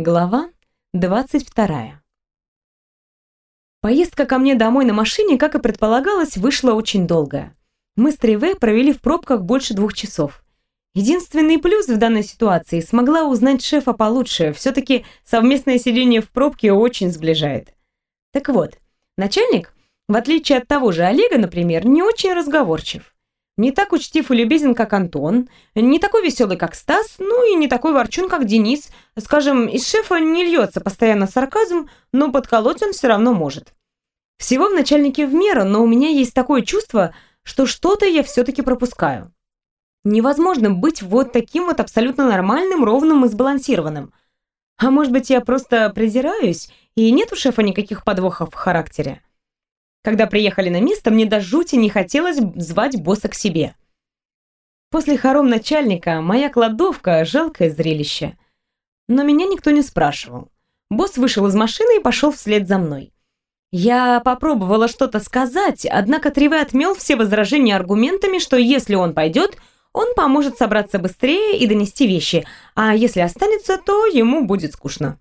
Глава 22. Поездка ко мне домой на машине, как и предполагалось, вышла очень долгая. Мы с Триве провели в пробках больше двух часов. Единственный плюс в данной ситуации – смогла узнать шефа получше. Все-таки совместное сидение в пробке очень сближает. Так вот, начальник, в отличие от того же Олега, например, не очень разговорчив. Не так учтив и любезен, как Антон, не такой веселый, как Стас, ну и не такой ворчун, как Денис. Скажем, из шефа не льется постоянно сарказм, но подколоть он все равно может. Всего в начальнике в меру, но у меня есть такое чувство, что что-то я все-таки пропускаю. Невозможно быть вот таким вот абсолютно нормальным, ровным и сбалансированным. А может быть, я просто презираюсь, и нет у шефа никаких подвохов в характере. Когда приехали на место, мне до жути не хотелось звать босса к себе. После хором начальника моя кладовка – жалкое зрелище. Но меня никто не спрашивал. Босс вышел из машины и пошел вслед за мной. Я попробовала что-то сказать, однако Триве отмел все возражения аргументами, что если он пойдет, он поможет собраться быстрее и донести вещи, а если останется, то ему будет скучно.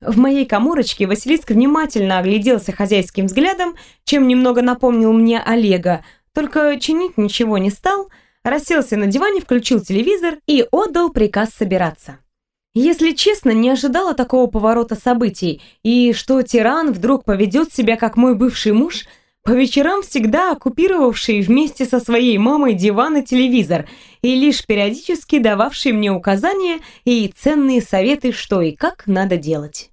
В моей коморочке Василиск внимательно огляделся хозяйским взглядом, чем немного напомнил мне Олега, только чинить ничего не стал, расселся на диване, включил телевизор и отдал приказ собираться. Если честно, не ожидала такого поворота событий, и что тиран вдруг поведет себя как мой бывший муж, по вечерам всегда оккупировавший вместе со своей мамой диван и телевизор, и лишь периодически дававший мне указания и ценные советы, что и как надо делать.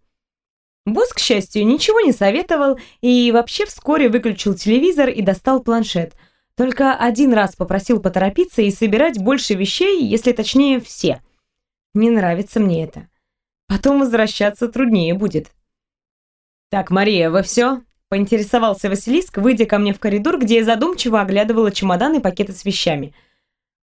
Босс, к счастью, ничего не советовал и вообще вскоре выключил телевизор и достал планшет. Только один раз попросил поторопиться и собирать больше вещей, если точнее все. Не нравится мне это. Потом возвращаться труднее будет. «Так, Мария, вы все?» – поинтересовался Василиск, выйдя ко мне в коридор, где я задумчиво оглядывала чемоданы и пакеты с вещами.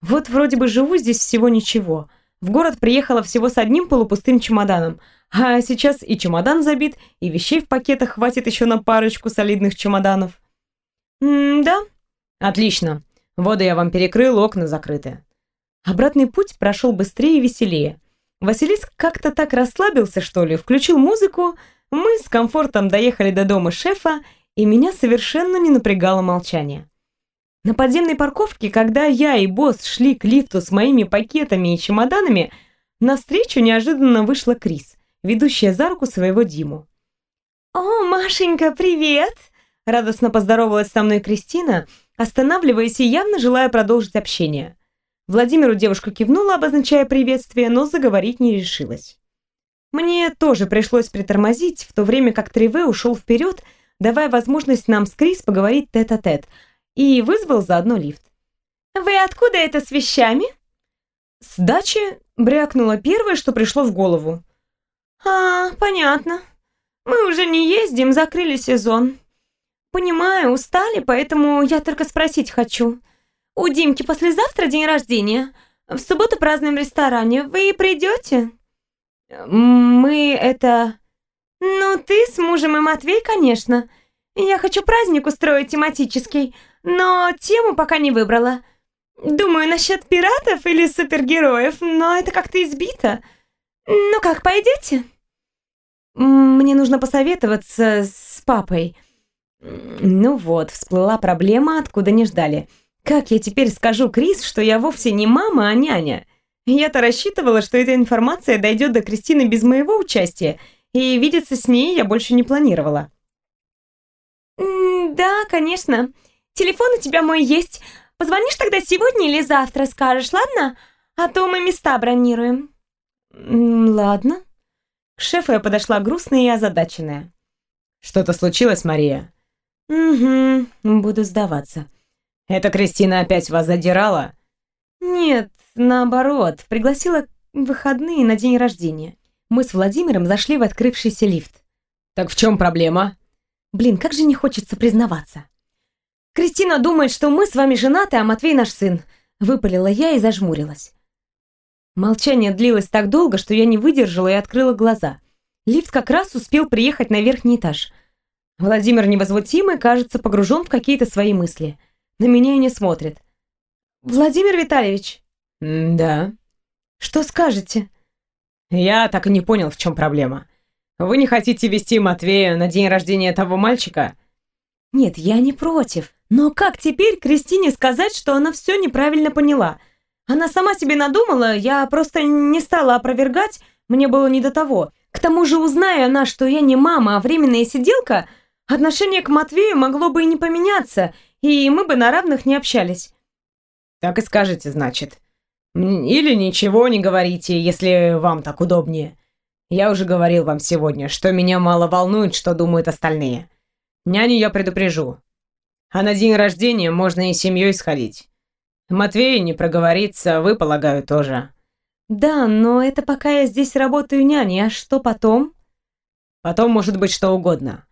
«Вот вроде бы живу здесь всего ничего. В город приехала всего с одним полупустым чемоданом – а сейчас и чемодан забит, и вещей в пакетах хватит еще на парочку солидных чемоданов. М-да. Отлично. Воды я вам перекрыл, окна закрыты. Обратный путь прошел быстрее и веселее. Василиск как-то так расслабился, что ли, включил музыку, мы с комфортом доехали до дома шефа, и меня совершенно не напрягало молчание. На подземной парковке, когда я и босс шли к лифту с моими пакетами и чемоданами, навстречу неожиданно вышла Крис ведущая за руку своего Диму. «О, Машенька, привет!» Радостно поздоровалась со мной Кристина, останавливаясь и явно желая продолжить общение. Владимиру девушка кивнула, обозначая приветствие, но заговорить не решилась. Мне тоже пришлось притормозить, в то время как Триве ушел вперед, давая возможность нам с Крис поговорить тет-а-тет, -тет, и вызвал заодно лифт. «Вы откуда это с вещами?» «С дачи?» — брякнула первое, что пришло в голову. «А, понятно. Мы уже не ездим, закрыли сезон. Понимаю, устали, поэтому я только спросить хочу. У Димки послезавтра день рождения. В субботу празднуем в ресторане. Вы придете?» «Мы это...» «Ну, ты с мужем и Матвей, конечно. Я хочу праздник устроить тематический, но тему пока не выбрала. Думаю, насчет пиратов или супергероев, но это как-то избито». «Ну как, пойдете?» «Мне нужно посоветоваться с папой». Ну вот, всплыла проблема, откуда не ждали. Как я теперь скажу Крис, что я вовсе не мама, а няня? Я-то рассчитывала, что эта информация дойдет до Кристины без моего участия, и видеться с ней я больше не планировала. «Да, конечно. Телефон у тебя мой есть. Позвонишь тогда сегодня или завтра скажешь, ладно? А то мы места бронируем». «Ладно». К шефу я подошла грустная и озадаченная. «Что-то случилось, Мария?» «Угу, буду сдаваться». «Это Кристина опять вас задирала?» «Нет, наоборот, пригласила в выходные на день рождения. Мы с Владимиром зашли в открывшийся лифт». «Так в чем проблема?» «Блин, как же не хочется признаваться». «Кристина думает, что мы с вами женаты, а Матвей наш сын», — выпалила я и зажмурилась. Молчание длилось так долго, что я не выдержала и открыла глаза. Лифт как раз успел приехать на верхний этаж. Владимир невозмутимый, кажется, погружен в какие-то свои мысли. На меня и не смотрит. «Владимир Витальевич?» «Да». «Что скажете?» Я так и не понял, в чем проблема. Вы не хотите вести Матвея на день рождения того мальчика? Нет, я не против. Но как теперь Кристине сказать, что она все неправильно поняла? Она сама себе надумала, я просто не стала опровергать, мне было не до того. К тому же, узная она, что я не мама, а временная сиделка, отношение к Матвею могло бы и не поменяться, и мы бы на равных не общались. Так и скажете, значит. Или ничего не говорите, если вам так удобнее. Я уже говорил вам сегодня, что меня мало волнует, что думают остальные. Няню я предупрежу. А на день рождения можно и семьей сходить. Матвей не проговорится, вы, полагаю, тоже. Да, но это пока я здесь работаю няней, а что потом? Потом может быть что угодно.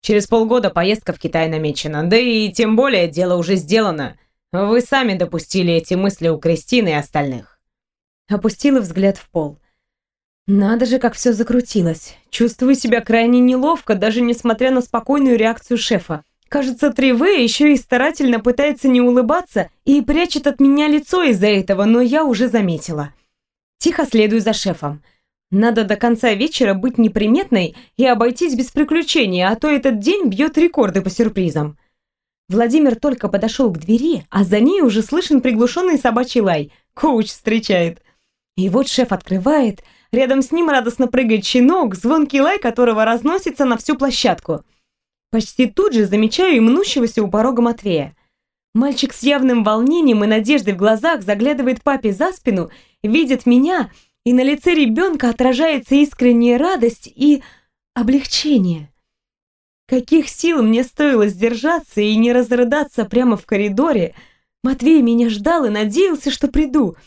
Через полгода поездка в Китай намечена, да и тем более дело уже сделано. Вы сами допустили эти мысли у Кристины и остальных. Опустила взгляд в пол. Надо же, как все закрутилось. Чувствую себя крайне неловко, даже несмотря на спокойную реакцию шефа. Кажется, Триве еще и старательно пытается не улыбаться и прячет от меня лицо из-за этого, но я уже заметила. Тихо следую за шефом. Надо до конца вечера быть неприметной и обойтись без приключений, а то этот день бьет рекорды по сюрпризам. Владимир только подошел к двери, а за ней уже слышен приглушенный собачий лай. Коуч встречает. И вот шеф открывает, Рядом с ним радостно прыгает щенок, звонкий лай которого разносится на всю площадку. Почти тут же замечаю и мнущегося у порога Матвея. Мальчик с явным волнением и надеждой в глазах заглядывает папе за спину, видит меня, и на лице ребенка отражается искренняя радость и облегчение. Каких сил мне стоило сдержаться и не разрыдаться прямо в коридоре. Матвей меня ждал и надеялся, что приду —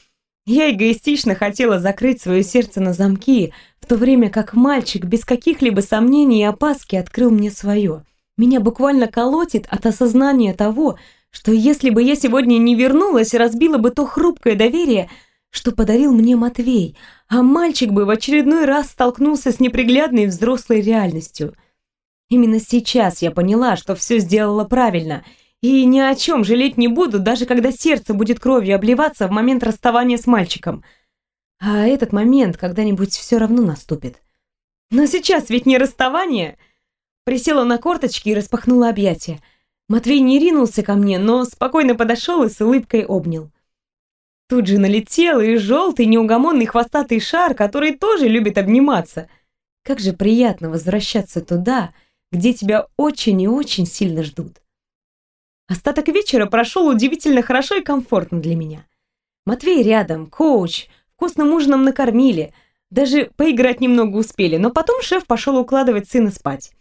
я эгоистично хотела закрыть свое сердце на замки, в то время как мальчик без каких-либо сомнений и опаски открыл мне свое. Меня буквально колотит от осознания того, что если бы я сегодня не вернулась, разбила бы то хрупкое доверие, что подарил мне Матвей, а мальчик бы в очередной раз столкнулся с неприглядной взрослой реальностью. Именно сейчас я поняла, что все сделала правильно — и ни о чем жалеть не буду, даже когда сердце будет кровью обливаться в момент расставания с мальчиком. А этот момент когда-нибудь все равно наступит. Но сейчас ведь не расставание. Присела на корточки и распахнула объятия. Матвей не ринулся ко мне, но спокойно подошел и с улыбкой обнял. Тут же налетел и желтый неугомонный хвостатый шар, который тоже любит обниматься. Как же приятно возвращаться туда, где тебя очень и очень сильно ждут. Остаток вечера прошел удивительно хорошо и комфортно для меня. Матвей рядом, коуч, вкусным ужином накормили, даже поиграть немного успели, но потом шеф пошел укладывать сына спать.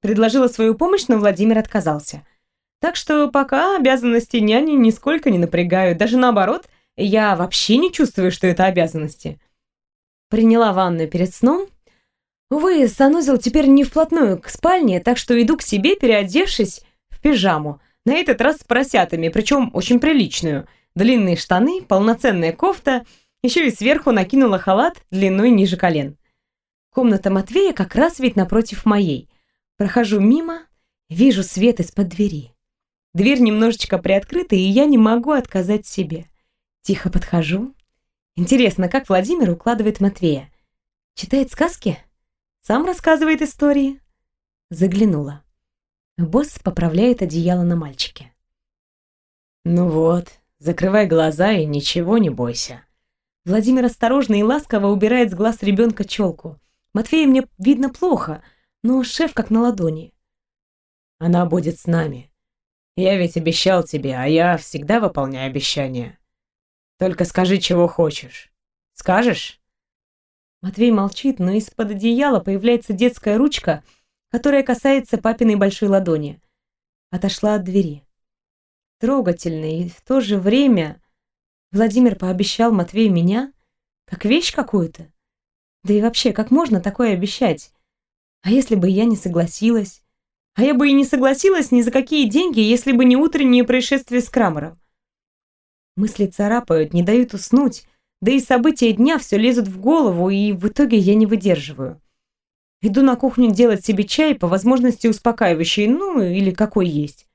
Предложила свою помощь, но Владимир отказался. Так что пока обязанности няни нисколько не напрягают, даже наоборот, я вообще не чувствую, что это обязанности. Приняла ванную перед сном. Увы, санузел теперь не вплотную к спальне, так что иду к себе, переодевшись в пижаму, на этот раз с поросятами, причем очень приличную. Длинные штаны, полноценная кофта, еще и сверху накинула халат длиной ниже колен. Комната Матвея как раз ведь напротив моей. Прохожу мимо, вижу свет из-под двери. Дверь немножечко приоткрыта, и я не могу отказать себе. Тихо подхожу. Интересно, как Владимир укладывает Матвея? Читает сказки? Сам рассказывает истории? Заглянула. Босс поправляет одеяло на мальчике. «Ну вот, закрывай глаза и ничего не бойся». Владимир осторожно и ласково убирает с глаз ребенка челку. Матвея мне видно плохо, но шеф как на ладони. «Она будет с нами. Я ведь обещал тебе, а я всегда выполняю обещания. Только скажи, чего хочешь. Скажешь?» Матвей молчит, но из-под одеяла появляется детская ручка — которая касается папиной большой ладони. Отошла от двери. Трогательно и в то же время Владимир пообещал Матвею меня, как вещь какую-то. Да и вообще, как можно такое обещать? А если бы я не согласилась? А я бы и не согласилась ни за какие деньги, если бы не утреннее происшествие с Крамером. Мысли царапают, не дают уснуть, да и события дня все лезут в голову, и в итоге я не выдерживаю. Иду на кухню делать себе чай, по возможности успокаивающий, ну, или какой есть.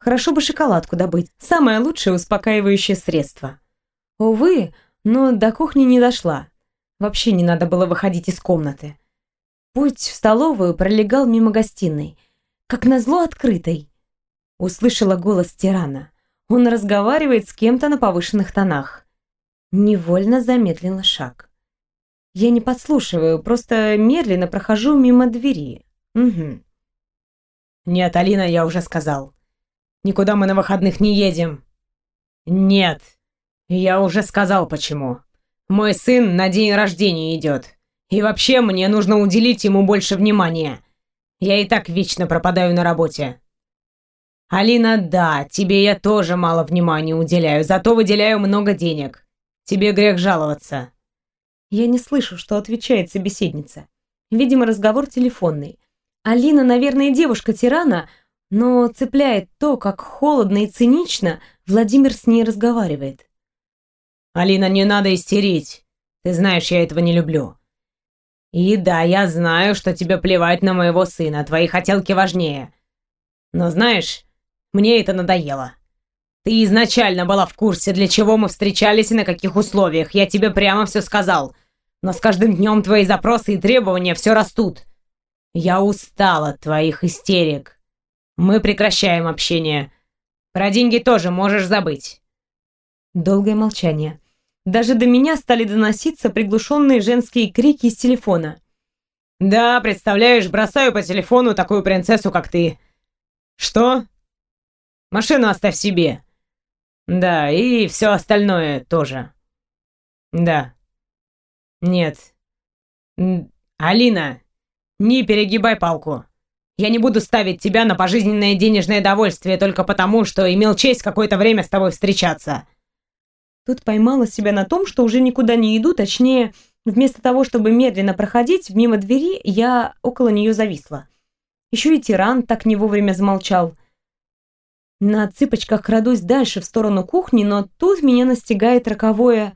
Хорошо бы шоколадку добыть. Самое лучшее успокаивающее средство. Увы, но до кухни не дошла. Вообще не надо было выходить из комнаты. Путь в столовую пролегал мимо гостиной, как назло открытой. Услышала голос тирана. Он разговаривает с кем-то на повышенных тонах. Невольно замедлила шаг. Я не подслушиваю, просто медленно прохожу мимо двери. Угу. «Нет, Алина, я уже сказал. Никуда мы на выходных не едем». «Нет, я уже сказал, почему. Мой сын на день рождения идет. И вообще мне нужно уделить ему больше внимания. Я и так вечно пропадаю на работе. Алина, да, тебе я тоже мало внимания уделяю, зато выделяю много денег. Тебе грех жаловаться. Я не слышу, что отвечает собеседница. Видимо, разговор телефонный. Алина, наверное, девушка-тирана, но цепляет то, как холодно и цинично Владимир с ней разговаривает. «Алина, не надо истерить. Ты знаешь, я этого не люблю. И да, я знаю, что тебе плевать на моего сына, твои хотелки важнее. Но знаешь, мне это надоело. Ты изначально была в курсе, для чего мы встречались и на каких условиях. Я тебе прямо все сказал. Но с каждым днем твои запросы и требования все растут. Я устал от твоих истерик. Мы прекращаем общение. Про деньги тоже можешь забыть. Долгое молчание. Даже до меня стали доноситься приглушенные женские крики из телефона. «Да, представляешь, бросаю по телефону такую принцессу, как ты». «Что?» «Машину оставь себе». «Да, и все остальное тоже». «Да». «Нет». «Алина, не перегибай палку. Я не буду ставить тебя на пожизненное денежное довольствие только потому, что имел честь какое-то время с тобой встречаться». Тут поймала себя на том, что уже никуда не иду, точнее, вместо того, чтобы медленно проходить мимо двери, я около нее зависла. Еще и тиран так не вовремя замолчал. На цыпочках крадусь дальше в сторону кухни, но тут меня настигает роковое...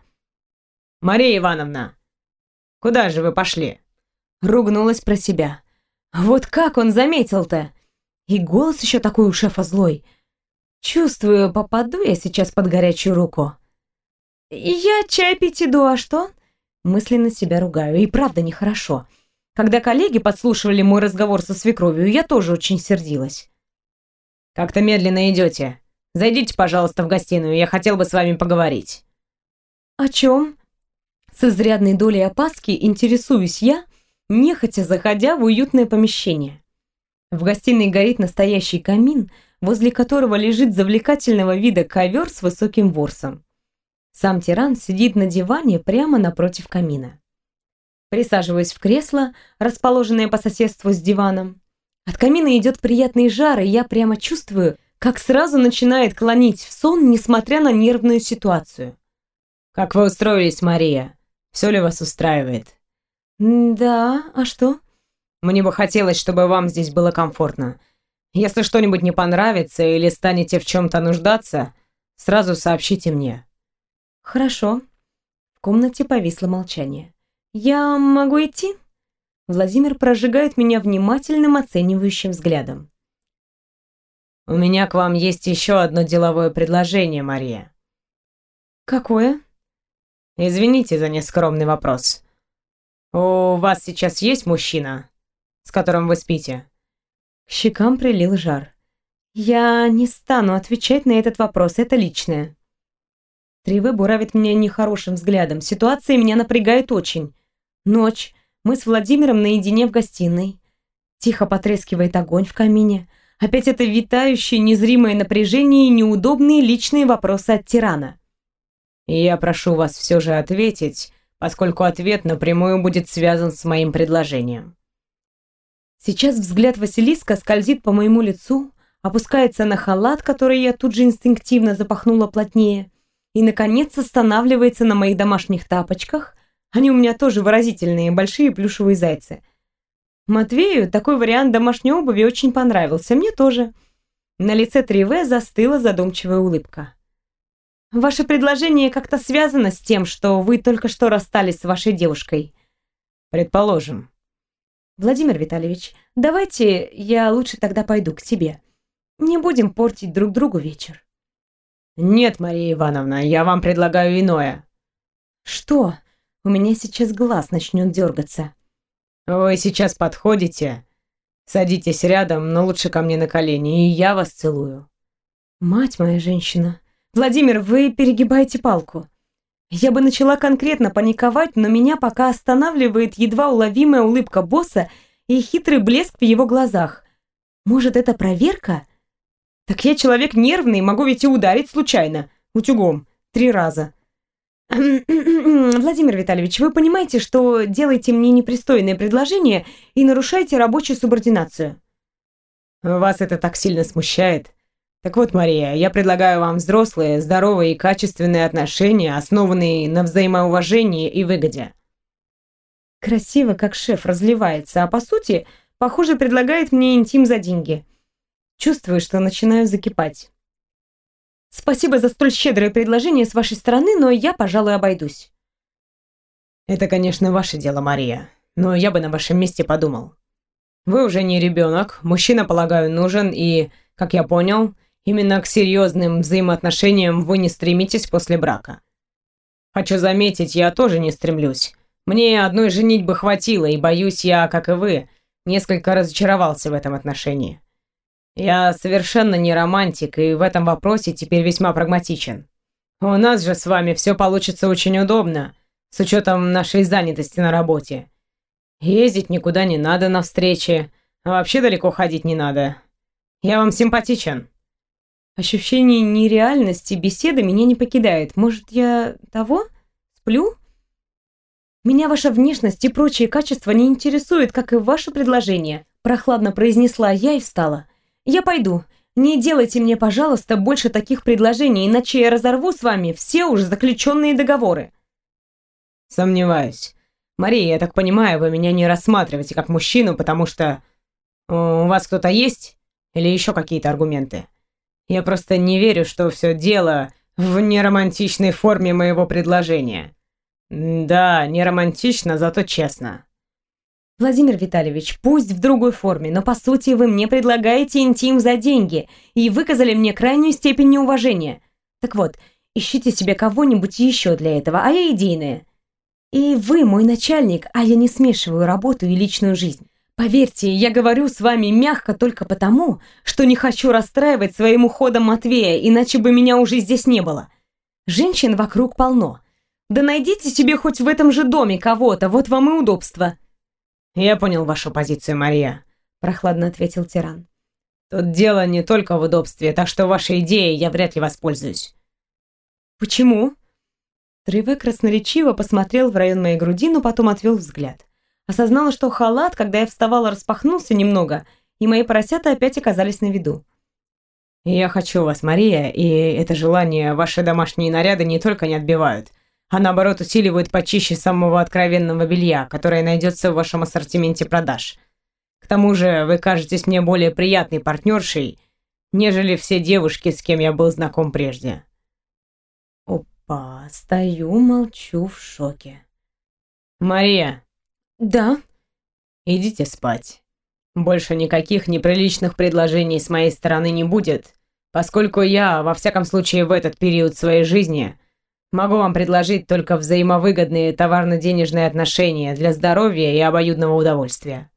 «Мария Ивановна, куда же вы пошли?» Ругнулась про себя. Вот как он заметил-то? И голос еще такой у шефа злой. Чувствую, попаду я сейчас под горячую руку. «Я чай пить иду, а что?» Мысленно себя ругаю, и правда нехорошо. Когда коллеги подслушивали мой разговор со свекровью, я тоже очень сердилась. «Как-то медленно идете. Зайдите, пожалуйста, в гостиную, я хотел бы с вами поговорить». «О чем?» С изрядной долей опаски интересуюсь я, нехотя заходя в уютное помещение. В гостиной горит настоящий камин, возле которого лежит завлекательного вида ковер с высоким ворсом. Сам тиран сидит на диване прямо напротив камина. Присаживаюсь в кресло, расположенное по соседству с диваном. От камина идет приятный жар, и я прямо чувствую, как сразу начинает клонить в сон, несмотря на нервную ситуацию. «Как вы устроились, Мария? Все ли вас устраивает?» «Да, а что?» «Мне бы хотелось, чтобы вам здесь было комфортно. Если что-нибудь не понравится или станете в чем-то нуждаться, сразу сообщите мне. «Хорошо». В комнате повисло молчание. «Я могу идти?» Владимир прожигает меня внимательным оценивающим взглядом. «У меня к вам есть еще одно деловое предложение, Мария». «Какое?» «Извините за нескромный вопрос. У вас сейчас есть мужчина, с которым вы спите?» К щекам прилил жар. «Я не стану отвечать на этот вопрос, это личное». Триве буравит меня нехорошим взглядом. Ситуация меня напрягает очень. Ночь. Мы с Владимиром наедине в гостиной. Тихо потрескивает огонь в камине. Опять это витающее незримое напряжение и неудобные личные вопросы от тирана. «Я прошу вас все же ответить, поскольку ответ напрямую будет связан с моим предложением». Сейчас взгляд Василиска скользит по моему лицу, опускается на халат, который я тут же инстинктивно запахнула плотнее, и, наконец, останавливается на моих домашних тапочках. Они у меня тоже выразительные, большие плюшевые зайцы. Матвею такой вариант домашней обуви очень понравился, мне тоже. На лице Триве застыла задумчивая улыбка. «Ваше предложение как-то связано с тем, что вы только что расстались с вашей девушкой?» «Предположим». «Владимир Витальевич, давайте я лучше тогда пойду к тебе. Не будем портить друг другу вечер». «Нет, Мария Ивановна, я вам предлагаю иное». «Что?» У меня сейчас глаз начнет дергаться. Вы сейчас подходите, садитесь рядом, но лучше ко мне на колени, и я вас целую. Мать моя женщина. Владимир, вы перегибаете палку. Я бы начала конкретно паниковать, но меня пока останавливает едва уловимая улыбка босса и хитрый блеск в его глазах. Может, это проверка? Так я человек нервный, могу ведь и ударить случайно, утюгом, три раза. Владимир Витальевич, вы понимаете, что делаете мне непристойное предложение и нарушаете рабочую субординацию? Вас это так сильно смущает? Так вот, Мария, я предлагаю вам взрослые, здоровые и качественные отношения, основанные на взаимоуважении и выгоде. Красиво, как шеф разливается, а по сути, похоже, предлагает мне интим за деньги. Чувствую, что начинаю закипать. Спасибо за столь щедрое предложение с вашей стороны, но я, пожалуй, обойдусь. Это, конечно, ваше дело, Мария, но я бы на вашем месте подумал. Вы уже не ребенок, мужчина, полагаю, нужен, и, как я понял, Именно к серьезным взаимоотношениям вы не стремитесь после брака. Хочу заметить, я тоже не стремлюсь. Мне одной женитьбы хватило, и боюсь я, как и вы, несколько разочаровался в этом отношении. Я совершенно не романтик, и в этом вопросе теперь весьма прагматичен. У нас же с вами все получится очень удобно, с учетом нашей занятости на работе. Ездить никуда не надо на встречи, а вообще далеко ходить не надо. Я вам симпатичен. Ощущение нереальности беседы меня не покидает. Может, я того? Сплю? Меня ваша внешность и прочие качества не интересуют, как и ваше предложение. Прохладно произнесла я и встала. Я пойду. Не делайте мне, пожалуйста, больше таких предложений, иначе я разорву с вами все уже заключенные договоры. Сомневаюсь. Мария, я так понимаю, вы меня не рассматриваете как мужчину, потому что у вас кто-то есть? Или еще какие-то аргументы? Я просто не верю, что все дело в неромантичной форме моего предложения. Да, не романтично, зато честно. Владимир Витальевич, пусть в другой форме, но по сути вы мне предлагаете интим за деньги и выказали мне крайнюю степень неуважения. Так вот, ищите себе кого-нибудь еще для этого, а я идейная. И вы мой начальник, а я не смешиваю работу и личную жизнь. Поверьте, я говорю с вами мягко только потому, что не хочу расстраивать своим уходом Матвея, иначе бы меня уже здесь не было. Женщин вокруг полно. Да найдите себе хоть в этом же доме кого-то, вот вам и удобство. Я понял вашу позицию, Мария, прохладно ответил тиран. Тут дело не только в удобстве, так что вашей идеей я вряд ли воспользуюсь. Почему? Треве красноречиво посмотрел в район моей груди, но потом отвел взгляд. Осознала, что халат, когда я вставала, распахнулся немного, и мои поросята опять оказались на виду. «Я хочу вас, Мария, и это желание ваши домашние наряды не только не отбивают, а наоборот усиливают почище самого откровенного белья, которое найдется в вашем ассортименте продаж. К тому же вы кажетесь мне более приятной партнершей, нежели все девушки, с кем я был знаком прежде». Опа, стою, молчу в шоке. «Мария, «Да». «Идите спать. Больше никаких неприличных предложений с моей стороны не будет, поскольку я, во всяком случае в этот период своей жизни, могу вам предложить только взаимовыгодные товарно-денежные отношения для здоровья и обоюдного удовольствия».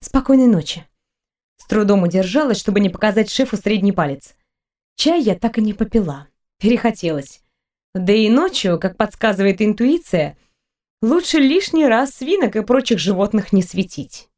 «Спокойной ночи». С трудом удержалась, чтобы не показать шефу средний палец. Чай я так и не попила. Перехотелось. Да и ночью, как подсказывает интуиция, Лучше лишний раз свинок и прочих животных не светить.